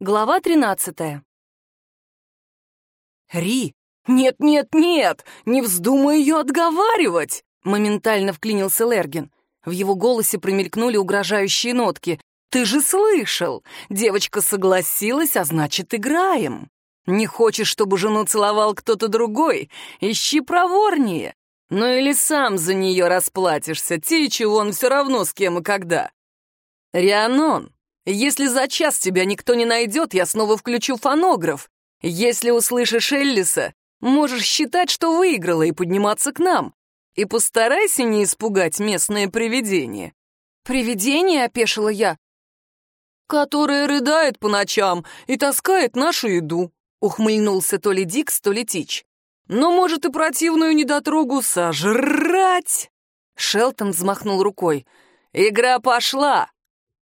Глава 13. «Ри! Нет-нет-нет! Не вздумай ее отговаривать!» Моментально вклинился Лерген. В его голосе промелькнули угрожающие нотки. «Ты же слышал! Девочка согласилась, а значит, играем! Не хочешь, чтобы жену целовал кто-то другой? Ищи проворнее! Ну или сам за нее расплатишься, тичи вон все равно с кем и когда!» «Рианон, если за час тебя никто не найдет, я снова включу фонограф. Если услышишь Эллиса, можешь считать, что выиграла и подниматься к нам. И постарайся не испугать местное привидение». «Привидение?» — опешила я. «Которое рыдает по ночам и таскает нашу еду», — ухмыльнулся то ли Дикс, то ли Тич. «Но может и противную недотрогу сожрать!» Шелтон взмахнул рукой. «Игра пошла!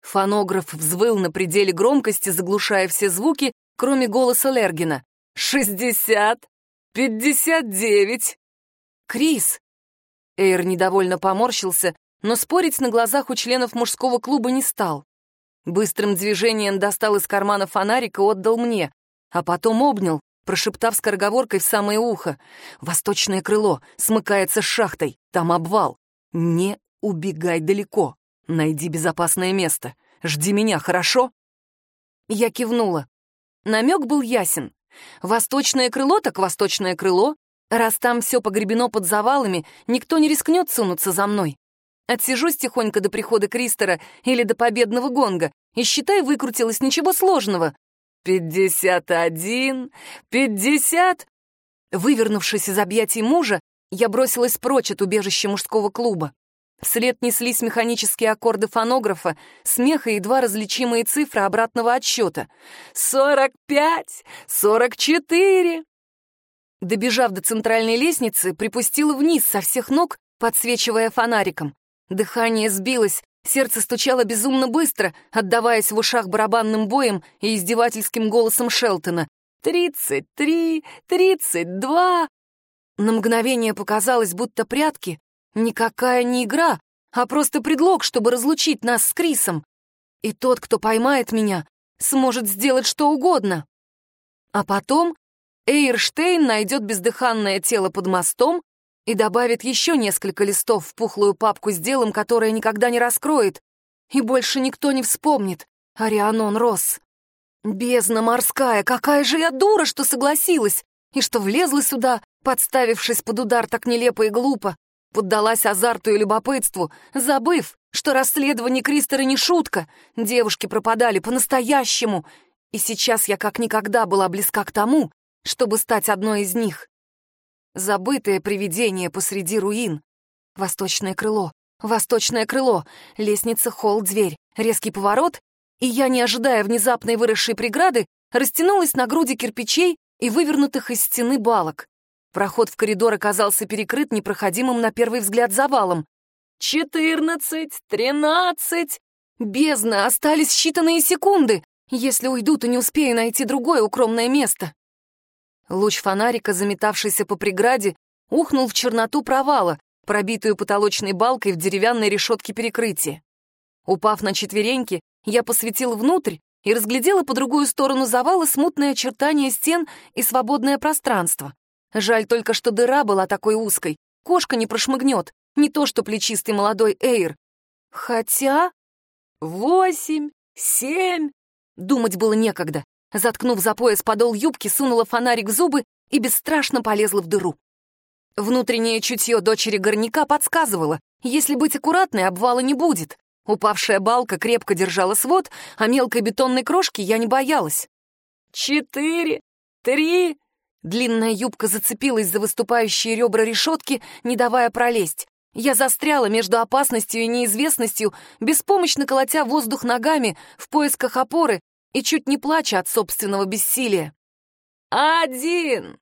Фонограф взвыл на пределе громкости, заглушая все звуки, кроме голоса Лергина. «Шестьдесят! Пятьдесят девять!» «Крис!» Эйр недовольно поморщился, но спорить на глазах у членов мужского клуба не стал. Быстрым движением достал из кармана фонарик и отдал мне, а потом обнял, прошептав скороговоркой в самое ухо. «Восточное крыло смыкается с шахтой, там обвал. Не убегай далеко». Найди безопасное место. Жди меня, хорошо?» Я кивнула. Намек был ясен. Восточное крыло так восточное крыло. Раз там все погребено под завалами, никто не рискнет сунуться за мной. Отсижусь тихонько до прихода Кристера или до победного гонга, и, считай, выкрутилось ничего сложного. «Пятьдесят один! Пятьдесят!» Вывернувшись из объятий мужа, я бросилась прочь от убежища мужского клуба. Вслед неслись механические аккорды фонографа, смех и едва различимые цифры обратного отсчета. «Сорок пять! Сорок четыре!» Добежав до центральной лестницы, припустила вниз со всех ног, подсвечивая фонариком. Дыхание сбилось, сердце стучало безумно быстро, отдаваясь в ушах барабанным боем и издевательским голосом Шелтона. «Тридцать три! Тридцать два!» На мгновение показалось, будто прятки Никакая не игра, а просто предлог, чтобы разлучить нас с Крисом. И тот, кто поймает меня, сможет сделать что угодно. А потом Эйрштейн найдет бездыханное тело под мостом и добавит еще несколько листов в пухлую папку с делом, которое никогда не раскроет, и больше никто не вспомнит Арианон Росс. Бездна морская, какая же я дура, что согласилась, и что влезла сюда, подставившись под удар так нелепо и глупо, поддалась азарту и любопытству, забыв, что расследование Кристера не шутка, девушки пропадали по-настоящему, и сейчас я как никогда была близка к тому, чтобы стать одной из них. Забытое привидение посреди руин. Восточное крыло, восточное крыло, лестница, холл, дверь, резкий поворот, и я, не ожидая внезапной выросшей преграды, растянулась на груди кирпичей и вывернутых из стены балок. Проход в коридор оказался перекрыт непроходимым на первый взгляд завалом. «Четырнадцать! Тринадцать!» Бездна, остались считанные секунды. Если уйду, то не успею найти другое укромное место. Луч фонарика, заметавшийся по преграде, ухнул в черноту провала, пробитую потолочной балкой в деревянной решетке перекрытия. Упав на четвереньки, я посветил внутрь и разглядела по другую сторону завала смутные очертания стен и свободное пространство. Жаль только, что дыра была такой узкой. Кошка не прошмыгнет. Не то, что плечистый молодой Эйр. Хотя... Восемь, семь... Думать было некогда. Заткнув за пояс подол юбки, сунула фонарик в зубы и бесстрашно полезла в дыру. Внутреннее чутье дочери горняка подсказывало, если быть аккуратной, обвала не будет. Упавшая балка крепко держала свод, а мелкой бетонной крошки я не боялась. «Четыре, три, Длинная юбка зацепилась за выступающие ребра решетки, не давая пролезть. Я застряла между опасностью и неизвестностью, беспомощно колотя воздух ногами в поисках опоры и чуть не плача от собственного бессилия. «Один!»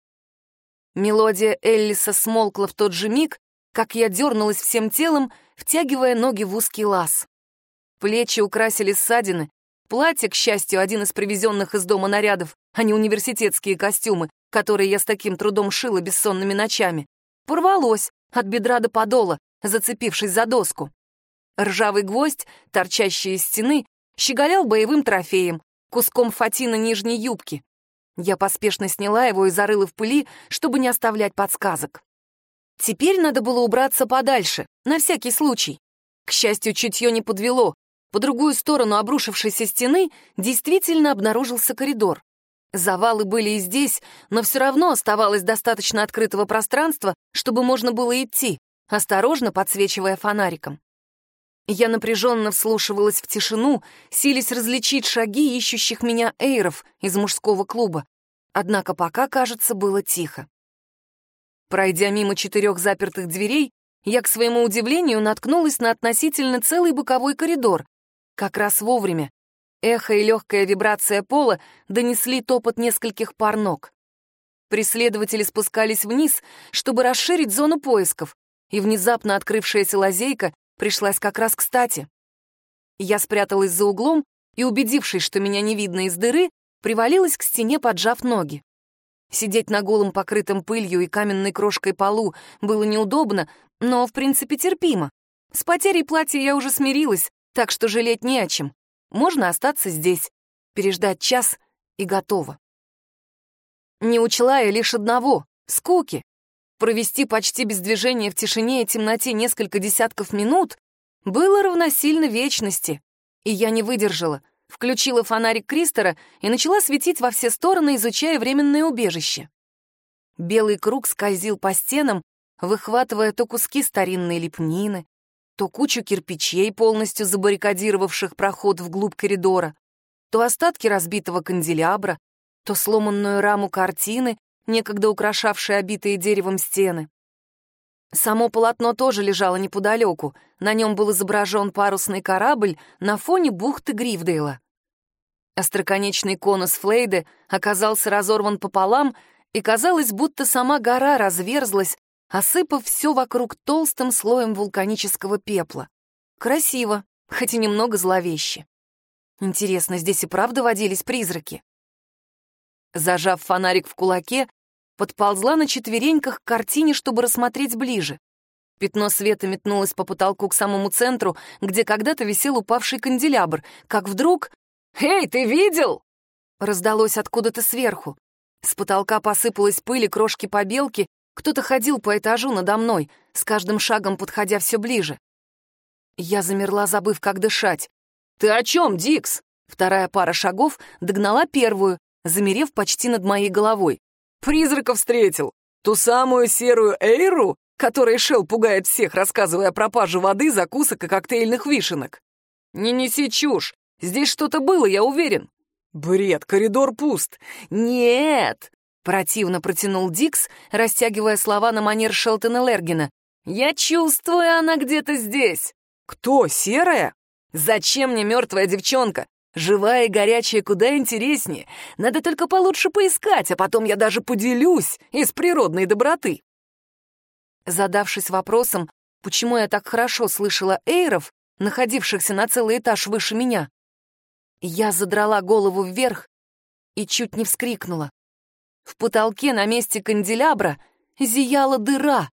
Мелодия Эллиса смолкла в тот же миг, как я дернулась всем телом, втягивая ноги в узкий лаз. Плечи украсили ссадины, платье, к счастью, один из привезенных из дома нарядов, а не университетские костюмы, которые я с таким трудом шила бессонными ночами, порвалось от бедра до подола, зацепившись за доску. Ржавый гвоздь, торчащий из стены, щеголял боевым трофеем, куском фатина нижней юбки. Я поспешно сняла его и зарыла в пыли, чтобы не оставлять подсказок. Теперь надо было убраться подальше, на всякий случай. К счастью, чутье не подвело. По другую сторону обрушившейся стены действительно обнаружился коридор. Завалы были и здесь, но все равно оставалось достаточно открытого пространства, чтобы можно было идти, осторожно подсвечивая фонариком. Я напряженно вслушивалась в тишину, силясь различить шаги ищущих меня эйров из мужского клуба. Однако пока, кажется, было тихо. Пройдя мимо четырех запертых дверей, я, к своему удивлению, наткнулась на относительно целый боковой коридор. Как раз вовремя. Эхо и легкая вибрация пола донесли топот нескольких пар ног. Преследователи спускались вниз, чтобы расширить зону поисков, и внезапно открывшаяся лазейка пришлась как раз кстати. Я спряталась за углом и, убедившись, что меня не видно из дыры, привалилась к стене, поджав ноги. Сидеть на голом покрытом пылью и каменной крошкой полу было неудобно, но, в принципе, терпимо. С потерей платья я уже смирилась, так что жалеть не о чем. Можно остаться здесь, переждать час и готово. Не учла я лишь одного — скуки. Провести почти без движения в тишине и темноте несколько десятков минут было равносильно вечности. И я не выдержала, включила фонарик Кристера и начала светить во все стороны, изучая временное убежище. Белый круг скользил по стенам, выхватывая то куски старинной лепнины, то кучу кирпичей, полностью забаррикадировавших проход вглубь коридора, то остатки разбитого канделябра, то сломанную раму картины, некогда украшавшие обитые деревом стены. Само полотно тоже лежало неподалеку, на нем был изображен парусный корабль на фоне бухты Грифдейла. Остроконечный конус Флейды оказался разорван пополам, и казалось, будто сама гора разверзлась, осыпав все вокруг толстым слоем вулканического пепла. Красиво, хоть и немного зловеще. Интересно, здесь и правда водились призраки? Зажав фонарик в кулаке, подползла на четвереньках к картине, чтобы рассмотреть ближе. Пятно света метнулось по потолку к самому центру, где когда-то висел упавший канделябр, как вдруг... «Эй, ты видел?» Раздалось откуда-то сверху. С потолка посыпалась пыль и крошки побелки, кто-то ходил по этажу надо мной, с каждым шагом подходя все ближе. Я замерла, забыв, как дышать. «Ты о чем, Дикс?» Вторая пара шагов догнала первую, замерев почти над моей головой. «Призрака встретил! Ту самую серую Эйру, которой Шел пугает всех, рассказывая о пропаже воды, закусок и коктейльных вишенок. Не неси чушь, здесь что-то было, я уверен». «Бред, коридор пуст». «Нет!» — противно протянул Дикс, растягивая слова на манер Шелтона Лергина. «Я чувствую, она где-то здесь». «Кто, серая?» «Зачем мне мертвая девчонка? Живая и горячая куда интереснее. Надо только получше поискать, а потом я даже поделюсь из природной доброты. Задавшись вопросом, почему я так хорошо слышала эйров, находившихся на целый этаж выше меня, я задрала голову вверх и чуть не вскрикнула. В потолке на месте канделябра зияла дыра,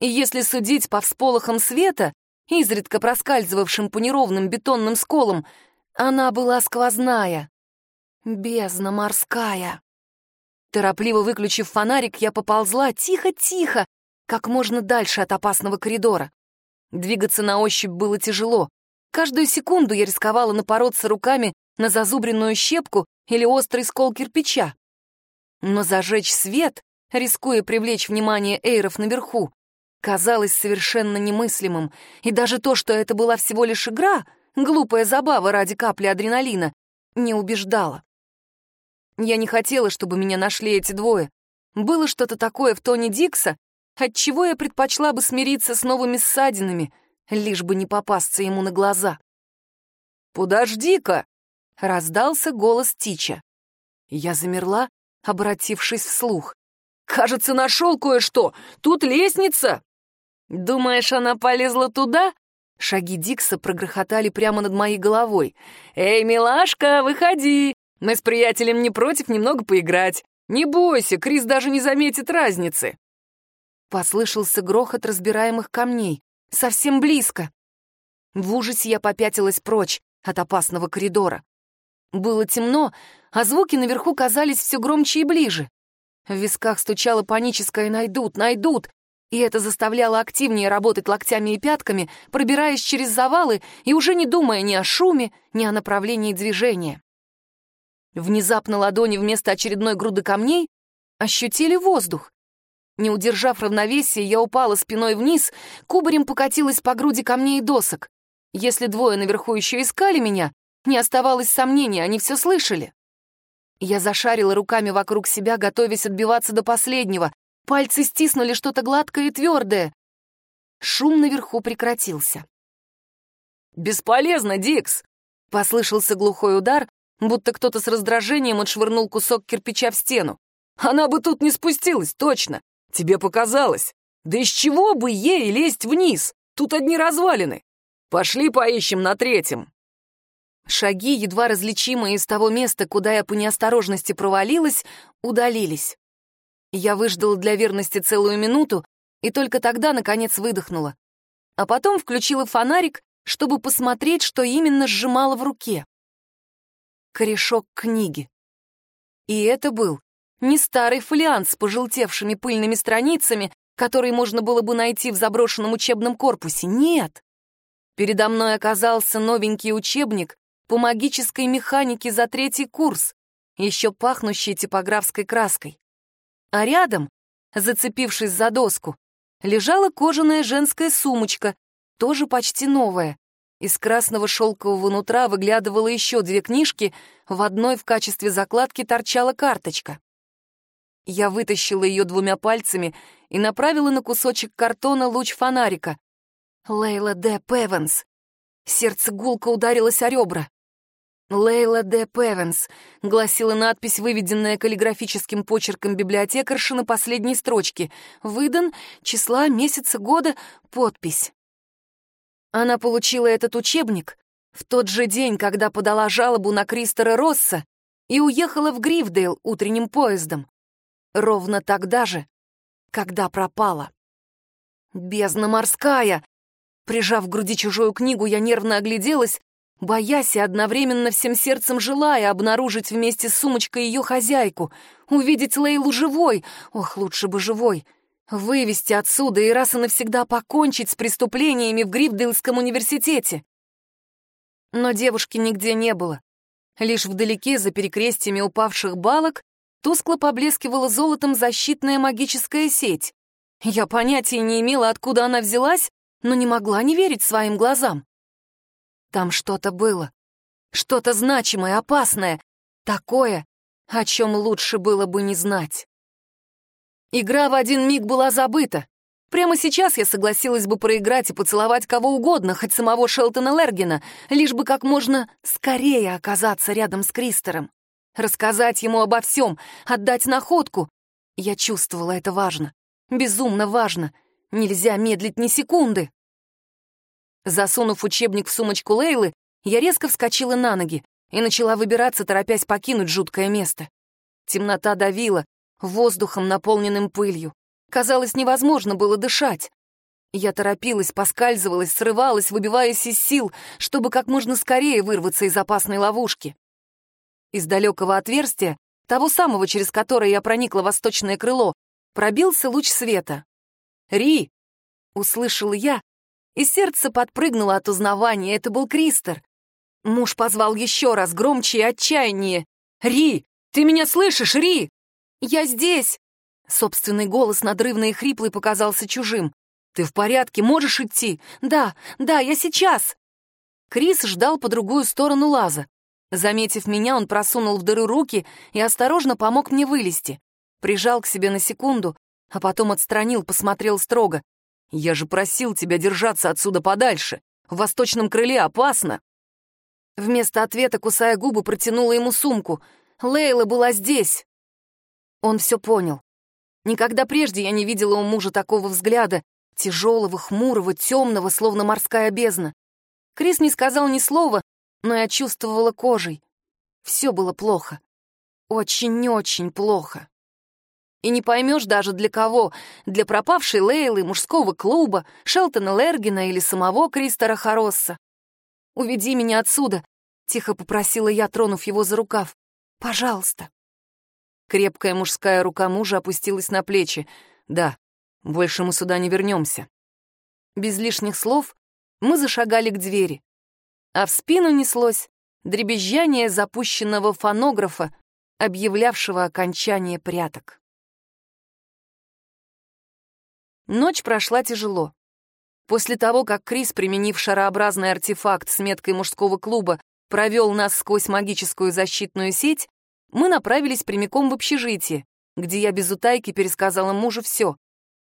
и если судить по всполохам света, изредка проскальзывавшим по неровным бетонным сколам, она была сквозная. Бездна морская. Торопливо выключив фонарик, я поползла тихо-тихо, как можно дальше от опасного коридора. Двигаться на ощупь было тяжело. Каждую секунду я рисковала напороться руками на зазубренную щепку или острый скол кирпича. Но зажечь свет, рискуя привлечь внимание эйров наверху, казалось совершенно немыслимым, и даже то, что это была всего лишь игра — Глупая забава ради капли адреналина не убеждала. Я не хотела, чтобы меня нашли эти двое. Было что-то такое в тоне Дикса, от чего я предпочла бы смириться с новыми ссадинами, лишь бы не попасться ему на глаза. «Подожди-ка!» — раздался голос Тича. Я замерла, обратившись вслух. «Кажется, нашел кое-что! Тут лестница!» «Думаешь, она полезла туда?» Шаги Дикса прогрохотали прямо над моей головой. «Эй, милашка, выходи! Мы с приятелем не против немного поиграть. Не бойся, Крис даже не заметит разницы». Послышался грохот разбираемых камней. Совсем близко. В ужасе я попятилась прочь от опасного коридора. Было темно, а звуки наверху казались все громче и ближе. В висках стучало паническое «найдут, найдут», и это заставляло активнее работать локтями и пятками, пробираясь через завалы и уже не думая ни о шуме, ни о направлении движения. Внезапно ладони вместо очередной груды камней ощутили воздух. Не удержав равновесия, я упала спиной вниз, кубарем покатилась по груди камней и досок. Если двое наверху еще искали меня, не оставалось сомнений, они все слышали. Я зашарила руками вокруг себя, готовясь отбиваться до последнего. Пальцы стиснули что-то гладкое и твердое. Шум наверху прекратился. «Бесполезно, Дикс!» — послышался глухой удар, будто кто-то с раздражением отшвырнул кусок кирпича в стену. «Она бы тут не спустилась, точно! Тебе показалось! Да из чего бы ей лезть вниз? Тут одни развалины! Пошли поищем на третьем!» Шаги, едва различимые из того места, куда я по неосторожности провалилась, удалились. Я выждала для верности целую минуту и только тогда, наконец, выдохнула. А потом включила фонарик, чтобы посмотреть, что именно сжимала в руке. Корешок книги. И это был не старый фолиант с пожелтевшими пыльными страницами, который можно было бы найти в заброшенном учебном корпусе. Нет. Передо мной оказался новенький учебник по магической механике за третий курс, еще пахнущий типографской краской. А рядом, зацепившись за доску, лежала кожаная женская сумочка, тоже почти новая. Из красного шелкового нутра выглядывало еще две книжки, в одной в качестве закладки торчала карточка. Я вытащила ее двумя пальцами и направила на кусочек картона луч фонарика. Лейла Д. Певенс. Сердце гулко ударилось о ребра. «Лейла Д. Певенс», — гласила надпись, выведенная каллиграфическим почерком библиотекарши на последней строчке. «Выдан, числа, месяца, года, подпись». Она получила этот учебник в тот же день, когда подала жалобу на Кристера Росса и уехала в Грифдейл утренним поездом. Ровно тогда же, когда пропала. «Бездна морская!» Прижав к груди чужую книгу, я нервно огляделась боясь и одновременно всем сердцем желая обнаружить вместе с сумочкой ее хозяйку, увидеть Лейлу живой, ох, лучше бы живой, вывести отсюда и раз и навсегда покончить с преступлениями в Грифдейлском университете. Но девушки нигде не было. Лишь вдалеке, за перекрестиями упавших балок, тускло поблескивала золотом защитная магическая сеть. Я понятия не имела, откуда она взялась, но не могла не верить своим глазам. Там что-то было. Что-то значимое, опасное. Такое, о чем лучше было бы не знать. Игра в один миг была забыта. Прямо сейчас я согласилась бы проиграть и поцеловать кого угодно, хоть самого Шелтона Лергина, лишь бы как можно скорее оказаться рядом с Кристером. Рассказать ему обо всем, отдать находку. Я чувствовала это важно. Безумно важно. Нельзя медлить ни секунды. Засунув учебник в сумочку Лейлы, я резко вскочила на ноги и начала выбираться, торопясь покинуть жуткое место. Темнота давила, воздухом, наполненным пылью. Казалось, невозможно было дышать. Я торопилась, поскальзывалась, срывалась, выбиваясь из сил, чтобы как можно скорее вырваться из опасной ловушки. Из далекого отверстия, того самого, через которое я проникла в восточное крыло, пробился луч света. «Ри!» — услышала я и сердце подпрыгнуло от узнавания. Это был Кристер. Муж позвал еще раз, громче и отчаяннее. «Ри! Ты меня слышишь, Ри?» «Я здесь!» Собственный голос, надрывный и хриплый, показался чужим. «Ты в порядке? Можешь идти?» «Да, да, я сейчас!» Крис ждал по другую сторону лаза. Заметив меня, он просунул в дыру руки и осторожно помог мне вылезти. Прижал к себе на секунду, а потом отстранил, посмотрел строго. Я же просил тебя держаться отсюда подальше. В восточном крыле опасно. Вместо ответа, кусая губы, протянула ему сумку. Лейла была здесь. Он все понял. Никогда прежде я не видела у мужа такого взгляда, тяжелого, хмурого, темного, словно морская бездна. Крис не сказал ни слова, но я чувствовала кожей. Все было плохо. Очень-очень плохо. И не поймешь даже для кого, для пропавшей Лейлы, мужского клуба, Шелтона Лергина или самого Кристора Хоросса. «Уведи меня отсюда! Тихо попросила я, тронув его за рукав. «Пожалуйста». Крепкая мужская рука мужа опустилась на плечи. «Да, больше мы сюда не вернемся». Без лишних слов мы зашагали к двери. А в спину неслось дребезжание запущенного фонографа, объявлявшего окончание пряток. Ночь прошла тяжело. После того, как Крис, применив шарообразный артефакт с меткой мужского клуба, провел нас сквозь магическую защитную сеть, мы направились прямиком в общежитие, где я без утайки пересказала мужу все.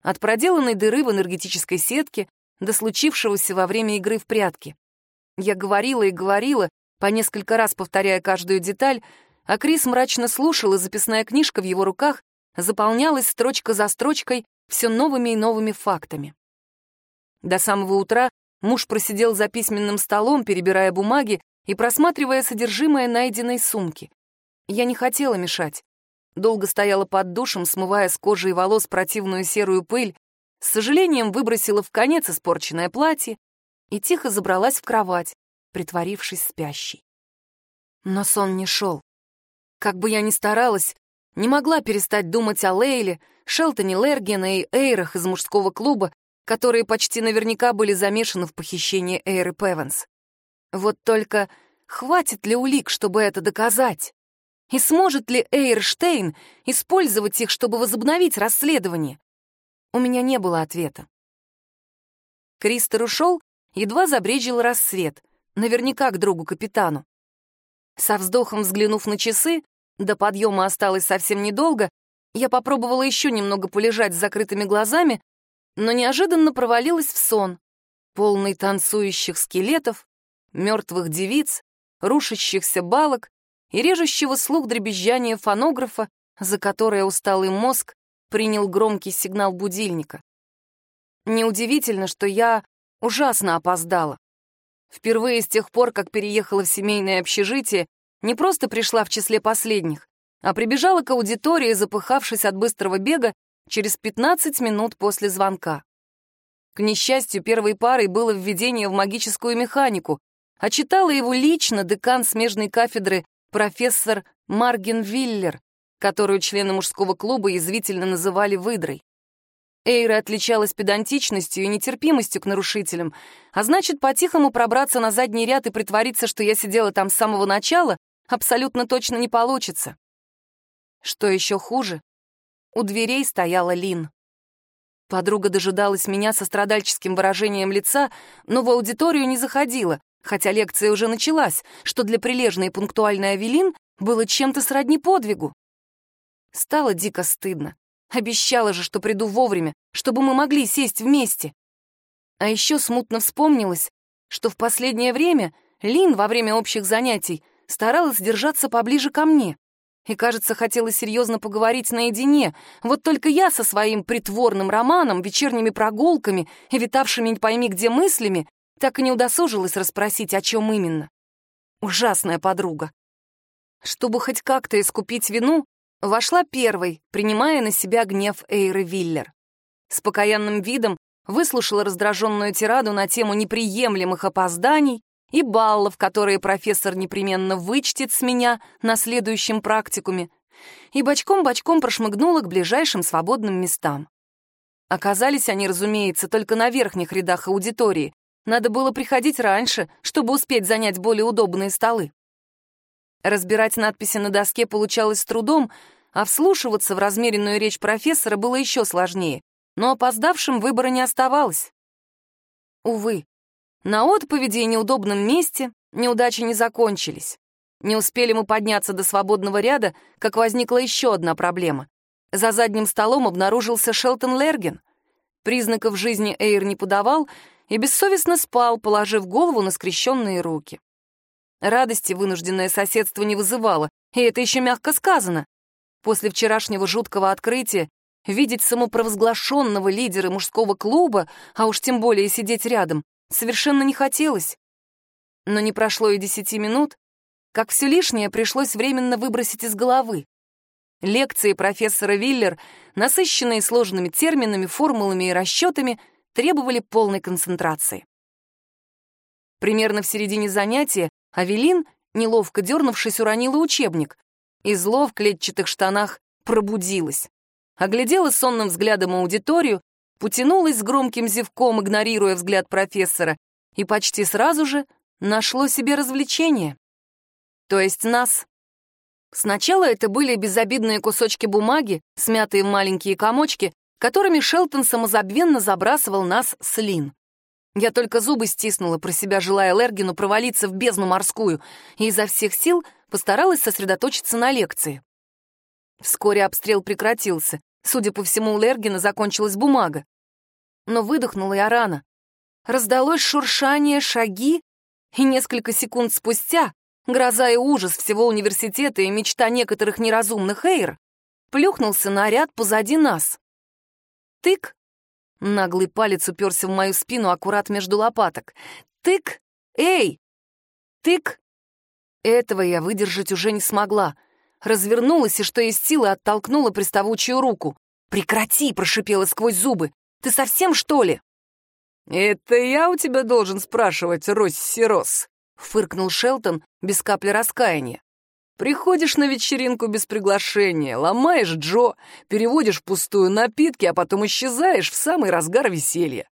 От проделанной дыры в энергетической сетке до случившегося во время игры в прятки. Я говорила и говорила, по несколько раз повторяя каждую деталь, а Крис мрачно слушал, и записная книжка в его руках заполнялась строчка за строчкой все новыми и новыми фактами. До самого утра муж просидел за письменным столом, перебирая бумаги и просматривая содержимое найденной сумки. Я не хотела мешать. Долго стояла под душем, смывая с кожи и волос противную серую пыль, с сожалением выбросила в конец испорченное платье и тихо забралась в кровать, притворившись спящей. Но сон не шел. Как бы я ни старалась, не могла перестать думать о Лейле, Шелтоне Лергена и Эйрах из мужского клуба, которые почти наверняка были замешаны в похищении Эйры Певенс. Вот только хватит ли улик, чтобы это доказать? И сможет ли Эйрштейн использовать их, чтобы возобновить расследование? У меня не было ответа. Кристер ушел, едва забрежил рассвет, наверняка к другу-капитану. Со вздохом взглянув на часы, до подъема осталось совсем недолго, я попробовала еще немного полежать с закрытыми глазами, но неожиданно провалилась в сон, полный танцующих скелетов, мертвых девиц, рушащихся балок и режущего слух дребезжания фонографа, за которое усталый мозг принял громкий сигнал будильника. Неудивительно, что я ужасно опоздала. Впервые с тех пор, как переехала в семейное общежитие, не просто пришла в числе последних, а прибежала к аудитории, запыхавшись от быстрого бега через 15 минут после звонка. К несчастью, первой парой было введение в магическую механику, а читала его лично декан смежной кафедры профессор Марген Виллер, которую члены мужского клуба язвительно называли выдрой. Эйра отличалась педантичностью и нетерпимостью к нарушителям, а значит, по-тихому пробраться на задний ряд и притвориться, что я сидела там с самого начала, абсолютно точно не получится. Что еще хуже, у дверей стояла Лин. Подруга дожидалась меня со страдальческим выражением лица, но в аудиторию не заходила, хотя лекция уже началась, что для прилежной и пунктуальной Авелин было чем-то сродни подвигу. Стало дико стыдно. Обещала же, что приду вовремя, чтобы мы могли сесть вместе. А еще смутно вспомнилось, что в последнее время Лин во время общих занятий старалась держаться поближе ко мне. И, кажется, хотела серьезно поговорить наедине. Вот только я со своим притворным романом, вечерними прогулками и витавшими не пойми где мыслями так и не удосужилась расспросить, о чем именно. Ужасная подруга. Чтобы хоть как-то искупить вину, вошла первой, принимая на себя гнев Эйры Виллер. С покаянным видом выслушала раздраженную тираду на тему неприемлемых опозданий и баллов, которые профессор непременно вычтет с меня на следующем практикуме, и бочком-бочком прошмыгнула к ближайшим свободным местам. Оказались они, разумеется, только на верхних рядах аудитории. Надо было приходить раньше, чтобы успеть занять более удобные столы. Разбирать надписи на доске получалось с трудом, а вслушиваться в размеренную речь профессора было еще сложнее, но опоздавшим выбора не оставалось. Увы, на отповеди и неудобном месте неудачи не закончились. Не успели мы подняться до свободного ряда, как возникла еще одна проблема. За задним столом обнаружился Шелтон Лерген. Признаков жизни Эйр не подавал и бессовестно спал, положив голову на скрещенные руки. Радости вынужденное соседство не вызывало, и это еще мягко сказано. После вчерашнего жуткого открытия видеть самопровозглашенного лидера мужского клуба, а уж тем более сидеть рядом, совершенно не хотелось. Но не прошло и десяти минут, как все лишнее пришлось временно выбросить из головы. Лекции профессора Виллер, насыщенные сложными терминами, формулами и расчетами, требовали полной концентрации. Примерно в середине занятия Авелин, неловко дернувшись, уронила учебник. И зло в клетчатых штанах пробудилось. Оглядела сонным взглядом аудиторию, потянулась с громким зевком, игнорируя взгляд профессора, и почти сразу же нашло себе развлечение. То есть нас. Сначала это были безобидные кусочки бумаги, смятые в маленькие комочки, которыми Шелтон самозабвенно забрасывал нас с Лин. Я только зубы стиснула, про себя желая Лергину провалиться в бездну морскую, и изо всех сил постаралась сосредоточиться на лекции. Вскоре обстрел прекратился. Судя по всему, у Лергина закончилась бумага. Но выдохнула я рано. Раздалось шуршание, шаги, и несколько секунд спустя гроза и ужас всего университета и мечта некоторых неразумных эйр плюхнулся наряд позади нас. Тык! Наглый палец уперся в мою спину аккурат между лопаток. Тык! Эй! Тык! Этого я выдержать уже не смогла развернулась и, что есть силы, оттолкнула приставучую руку. «Прекрати!» — прошипела сквозь зубы. «Ты совсем, что ли?» «Это я у тебя должен спрашивать, Росси-Рос?» — фыркнул Шелтон без капли раскаяния. «Приходишь на вечеринку без приглашения, ломаешь Джо, переводишь пустую напитки, а потом исчезаешь в самый разгар веселья.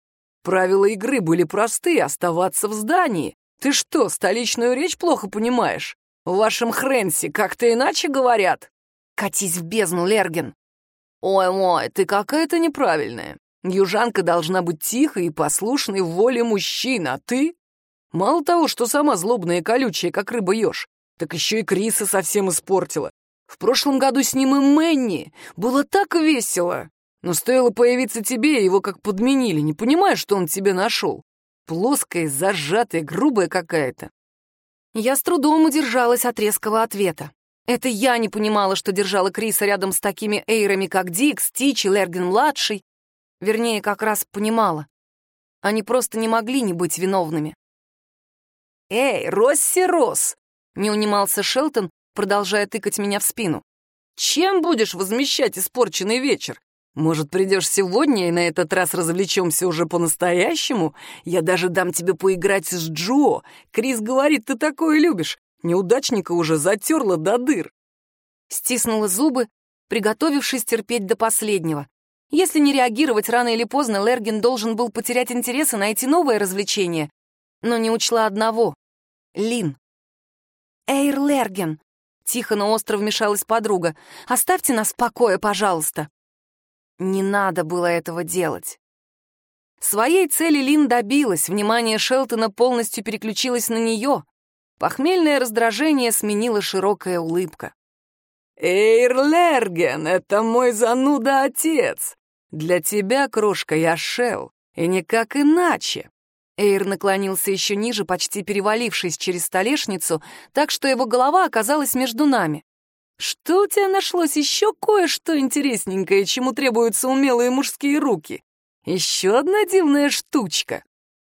Правила игры были простые — оставаться в здании. Ты что, столичную речь плохо понимаешь? В вашем Хренсе как-то иначе говорят. Катись в бездну, Лерген. Ой-мой, ты какая-то неправильная. Южанка должна быть тихой и послушной в воле мужчин, а ты? Мало того, что сама злобная и колючая, как рыба ешь, так еще и Криса совсем испортила. В прошлом году с ним и Мэнни. Было так весело. Но стоило появиться тебе, его как подменили. Не понимаешь, что он тебе нашел? Плоская, зажатая, грубая какая-то. Я с трудом удержалась от резкого ответа. Это я не понимала, что держала Криса рядом с такими эйрами, как Дикс, Тич и Лерген-младший. Вернее, как раз понимала. Они просто не могли не быть виновными. «Эй, Росси-Рос!» — не унимался Шелтон, продолжая тыкать меня в спину. «Чем будешь возмещать испорченный вечер? Может, придешь сегодня и на этот раз развлечемся уже по-настоящему? Я даже дам тебе поиграть с Джо. Крис говорит, ты такое любишь. Неудачника уже затерла до дыр. Стиснула зубы, приготовившись терпеть до последнего. Если не реагировать рано или поздно, Лерген должен был потерять интерес и найти новое развлечение. Но не учла одного — Лин. «Эйр Лерген!» — тихо, но остро вмешалась подруга. «Оставьте нас в покое, пожалуйста!» Не надо было этого делать. Своей цели Лин добилась, внимание Шелтона полностью переключилось на нее. Похмельное раздражение сменила широкая улыбка. «Эйр Лерген, это мой зануда-отец! Для тебя, крошка, я Шел, и никак иначе!» Эйр наклонился еще ниже, почти перевалившись через столешницу, так что его голова оказалась между нами. Что у тебя нашлось еще кое-что интересненькое, чему требуются умелые мужские руки? Еще одна дивная штучка.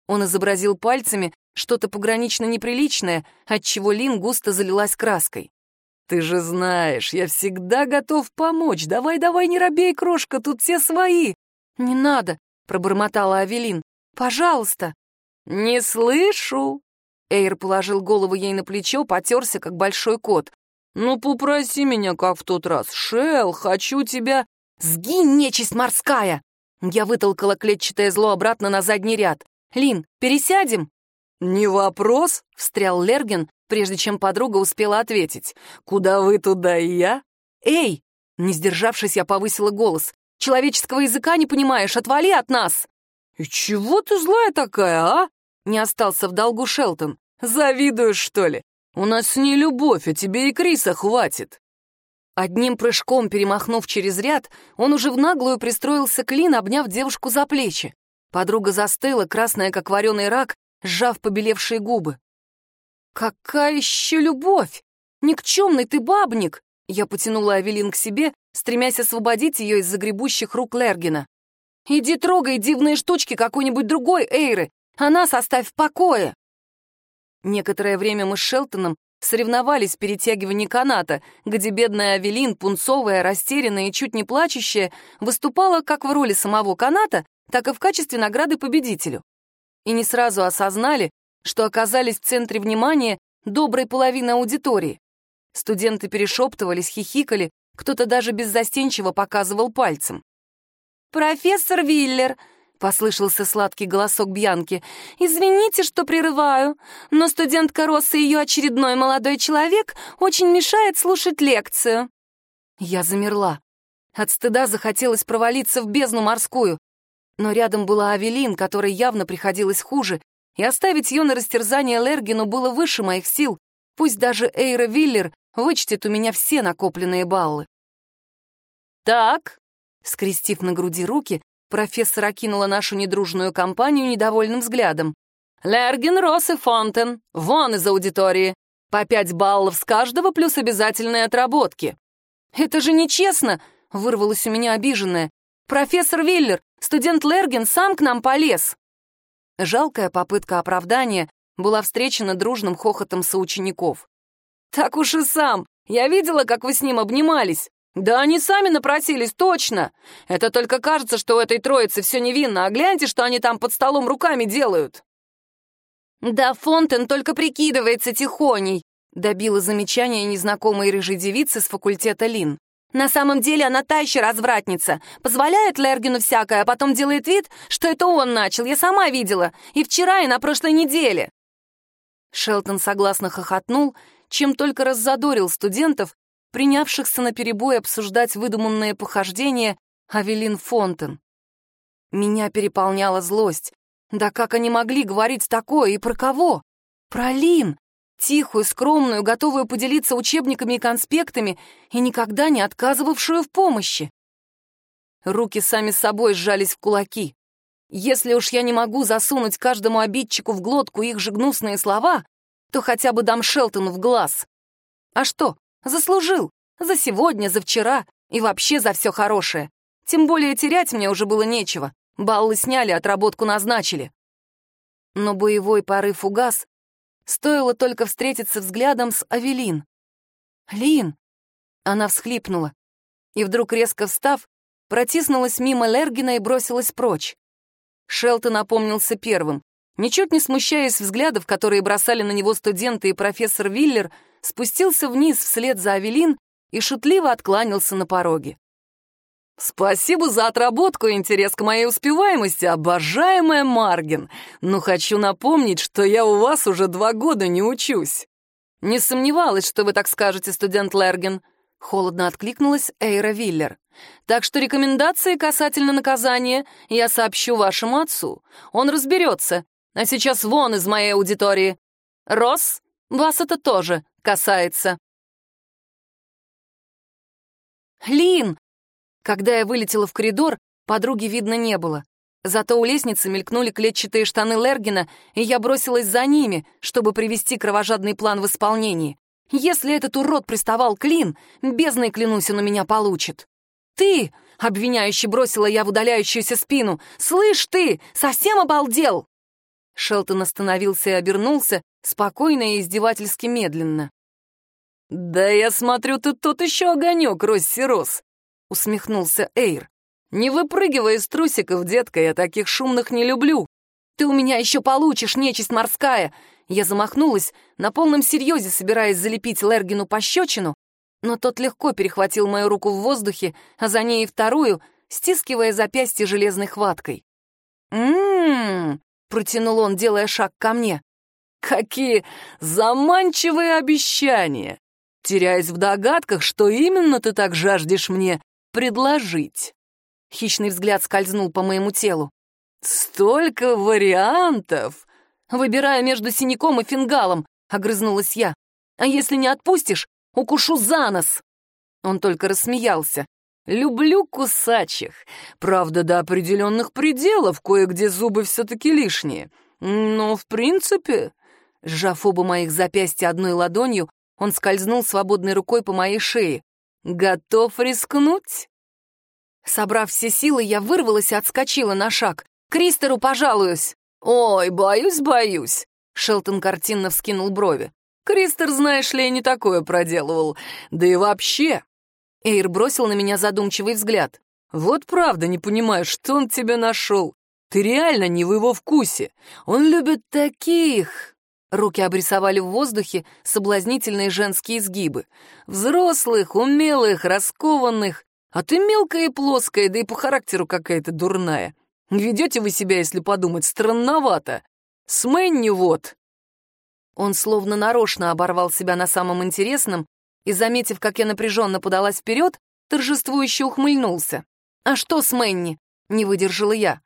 Он изобразил пальцами что-то погранично неприличное, отчего Лин густо залилась краской. «Ты же знаешь, я всегда готов помочь. Давай-давай, не робей, крошка, тут все свои». «Не надо», — пробормотала Авелин. «Пожалуйста». «Не слышу». Эйр положил голову ей на плечо, потерся, как большой кот. «Ну, попроси меня, как в тот раз. Шел, хочу тебя...» «Сгинь, нечисть морская!» Я вытолкала клетчатое зло обратно на задний ряд. «Лин, пересядем?» «Не вопрос», — встрял Лерген, прежде чем подруга успела ответить. «Куда вы, туда и я?» «Эй!» Не сдержавшись, я повысила голос. «Человеческого языка не понимаешь, отвали от нас!» «И чего ты злая такая, а?» Не остался в долгу Шелтон. «Завидуешь, что ли? У нас с ней любовь, а тебе и Криса хватит». Одним прыжком перемахнув через ряд, он уже в наглую пристроился к Лин, обняв девушку за плечи. Подруга застыла, красная, как вареный рак, сжав побелевшие губы. «Какая еще любовь! Никчемный ты бабник!» Я потянула Авелин к себе, стремясь освободить ее из загребущих рук Лергина. «Иди трогай дивные штучки какой-нибудь другой Эйры, а нас оставь в покое!» Некоторое время мы с Шелтоном соревновались в перетягивании каната, где бедная Авелин, пунцовая, растерянная и чуть не плачущая, выступала как в роли самого каната, так и в качестве награды победителю. И не сразу осознали, что оказались в центре внимания доброй половины аудитории. Студенты перешептывались, хихикали, кто-то даже беззастенчиво показывал пальцем. «Профессор Виллер!» — послышался сладкий голосок Бьянки. «Извините, что прерываю, но студентка Росса и ее очередной молодой человек очень мешает слушать лекцию». Я замерла. От стыда захотелось провалиться в бездну морскую. Но рядом была Авелин, которой явно приходилось хуже, и оставить ее на растерзание Лергину было выше моих сил, пусть даже Эйра Виллер вычтет у меня все накопленные баллы. «Так», Скрестив на груди руки, профессор окинула нашу недружную компанию недовольным взглядом. «Лерген, Росс и Фонтен, вон из аудитории. По пять баллов с каждого плюс обязательные отработки». «Это же нечестно!» — вырвалась у меня обиженная. «Профессор Виллер, студент Лерген сам к нам полез!» Жалкая попытка оправдания была встречена дружным хохотом соучеников. «Так уж и сам! Я видела, как вы с ним обнимались! «Да они сами напросились, точно! Это только кажется, что у этой троицы все невинно, а гляньте, что они там под столом руками делают!» «Да Фонтен только прикидывается тихоней», — добила замечание незнакомой рыжей девицы с факультета Лин. «На самом деле она та развратница. Позволяет Лергину всякое, а потом делает вид, что это он начал. Я сама видела. И вчера, и на прошлой неделе». Шелтон согласно хохотнул, чем только раззадорил студентов, принявшихся на перебой обсуждать выдуманные похождения Авелин Фонтен. Меня переполняла злость. Да как они могли говорить такое и про кого? Про Лин, тихую, скромную, готовую поделиться учебниками и конспектами и никогда не отказывавшую в помощи. Руки сами собой сжались в кулаки. Если уж я не могу засунуть каждому обидчику в глотку их же гнусные слова, то хотя бы дам Шелтону в глаз. А что, Заслужил. За сегодня, за вчера и вообще за все хорошее. Тем более терять мне уже было нечего. Баллы сняли, отработку назначили. Но боевой порыв угас. Стоило только встретиться взглядом с Авелин. «Лин!» Она всхлипнула. И вдруг, резко встав, протиснулась мимо Лергина и бросилась прочь. Шелтон напомнился первым. Ничуть не смущаясь взглядов, которые бросали на него студенты и профессор Виллер, спустился вниз вслед за Авелин и шутливо откланялся на пороге. «Спасибо за отработку и интерес к моей успеваемости, обожаемая Маргин. Но хочу напомнить, что я у вас уже два года не учусь». «Не сомневалась, что вы так скажете, студент Лерген», — холодно откликнулась Эйра Виллер. «Так что рекомендации касательно наказания я сообщу вашему отцу. Он разберется. А сейчас вон из моей аудитории. Росс, вас это тоже касается. «Лин!» Когда я вылетела в коридор, подруги видно не было. Зато у лестницы мелькнули клетчатые штаны Лергина, и я бросилась за ними, чтобы привести кровожадный план в исполнение. Если этот урод приставал к Лин, бездной клянусь, он у меня получит. «Ты!» — обвиняюще бросила я в удаляющуюся спину. «Слышь ты! Совсем обалдел!» Шелтон остановился и обернулся, спокойно и издевательски медленно. «Да я смотрю, ты тот еще огонек, Росси Рос», — усмехнулся Эйр. «Не выпрыгивай из трусиков, детка, я таких шумных не люблю. Ты у меня еще получишь, нечисть морская!» Я замахнулась, на полном серьезе собираясь залепить Лергину пощечину, но тот легко перехватил мою руку в воздухе, а за ней и вторую, стискивая запястье железной хваткой. «М-м-м!» Протянул он, делая шаг ко мне. Какие заманчивые обещания! Теряясь в догадках, что именно ты так жаждешь мне предложить. Хищный взгляд скользнул по моему телу. Столько вариантов! Выбирая между синяком и фингалом, огрызнулась я. А если не отпустишь, укушу за нос. Он только рассмеялся. Люблю кусачих. Правда, до определенных пределов, кое-где зубы все-таки лишние. Но, в принципе, Сжав оба моих запястья одной ладонью, он скользнул свободной рукой по моей шее. «Готов рискнуть?» Собрав все силы, я вырвалась и отскочила на шаг. «Кристеру пожалуюсь!» «Ой, боюсь, боюсь!» Шелтон картинно вскинул брови. «Кристер, знаешь ли, не такое проделывал. Да и вообще...» Эйр бросил на меня задумчивый взгляд. «Вот правда не понимаю, что он тебя нашел. Ты реально не в его вкусе. Он любит таких, Руки обрисовали в воздухе соблазнительные женские изгибы. Взрослых, умелых, раскованных. А ты мелкая и плоская, да и по характеру какая-то дурная. Ведете вы себя, если подумать, странновато. С Мэнни вот. Он словно нарочно оборвал себя на самом интересном и, заметив, как я напряженно подалась вперед, торжествующе ухмыльнулся. «А что с Мэнни?» — не выдержала я.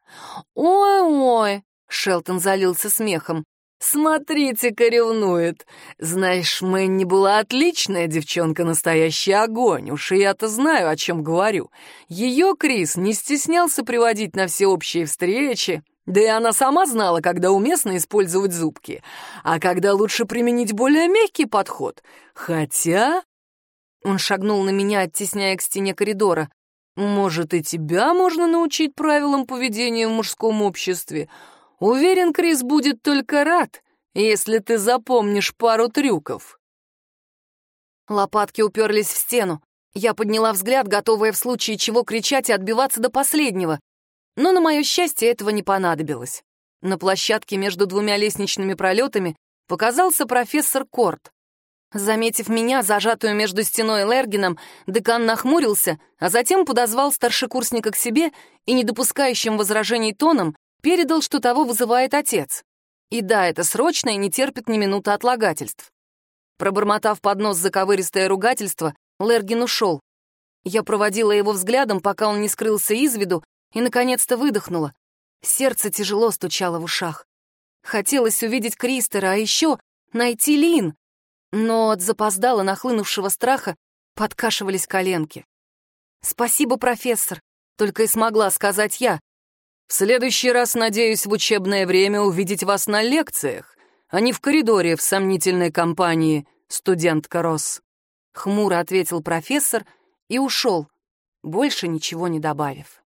«Ой-ой!» — Шелтон залился смехом. «Смотрите-ка, ревнует. Знаешь, Мэнни была отличная девчонка, настоящий огонь. Уж и я-то знаю, о чем говорю. Ее Крис не стеснялся приводить на все общие встречи. Да и она сама знала, когда уместно использовать зубки, а когда лучше применить более мягкий подход. Хотя...» Он шагнул на меня, оттесняя к стене коридора. «Может, и тебя можно научить правилам поведения в мужском обществе?» Уверен, Крис будет только рад, если ты запомнишь пару трюков. Лопатки уперлись в стену. Я подняла взгляд, готовая в случае чего кричать и отбиваться до последнего. Но, на мое счастье, этого не понадобилось. На площадке между двумя лестничными пролетами показался профессор Корт. Заметив меня, зажатую между стеной и Лергином, декан нахмурился, а затем подозвал старшекурсника к себе и, не допускающим возражений тоном, Передал, что того вызывает отец. И да, это срочно и не терпит ни минуты отлагательств. Пробормотав под нос заковыристое ругательство, Лергин ушел. Я проводила его взглядом, пока он не скрылся из виду, и, наконец-то, выдохнула. Сердце тяжело стучало в ушах. Хотелось увидеть Кристера, а еще найти Лин. Но от запоздала нахлынувшего страха подкашивались коленки. «Спасибо, профессор», — только и смогла сказать я, в следующий раз надеюсь в учебное время увидеть вас на лекциях, а не в коридоре в сомнительной компании студентка Росс. Хмуро ответил профессор и ушел, больше ничего не добавив.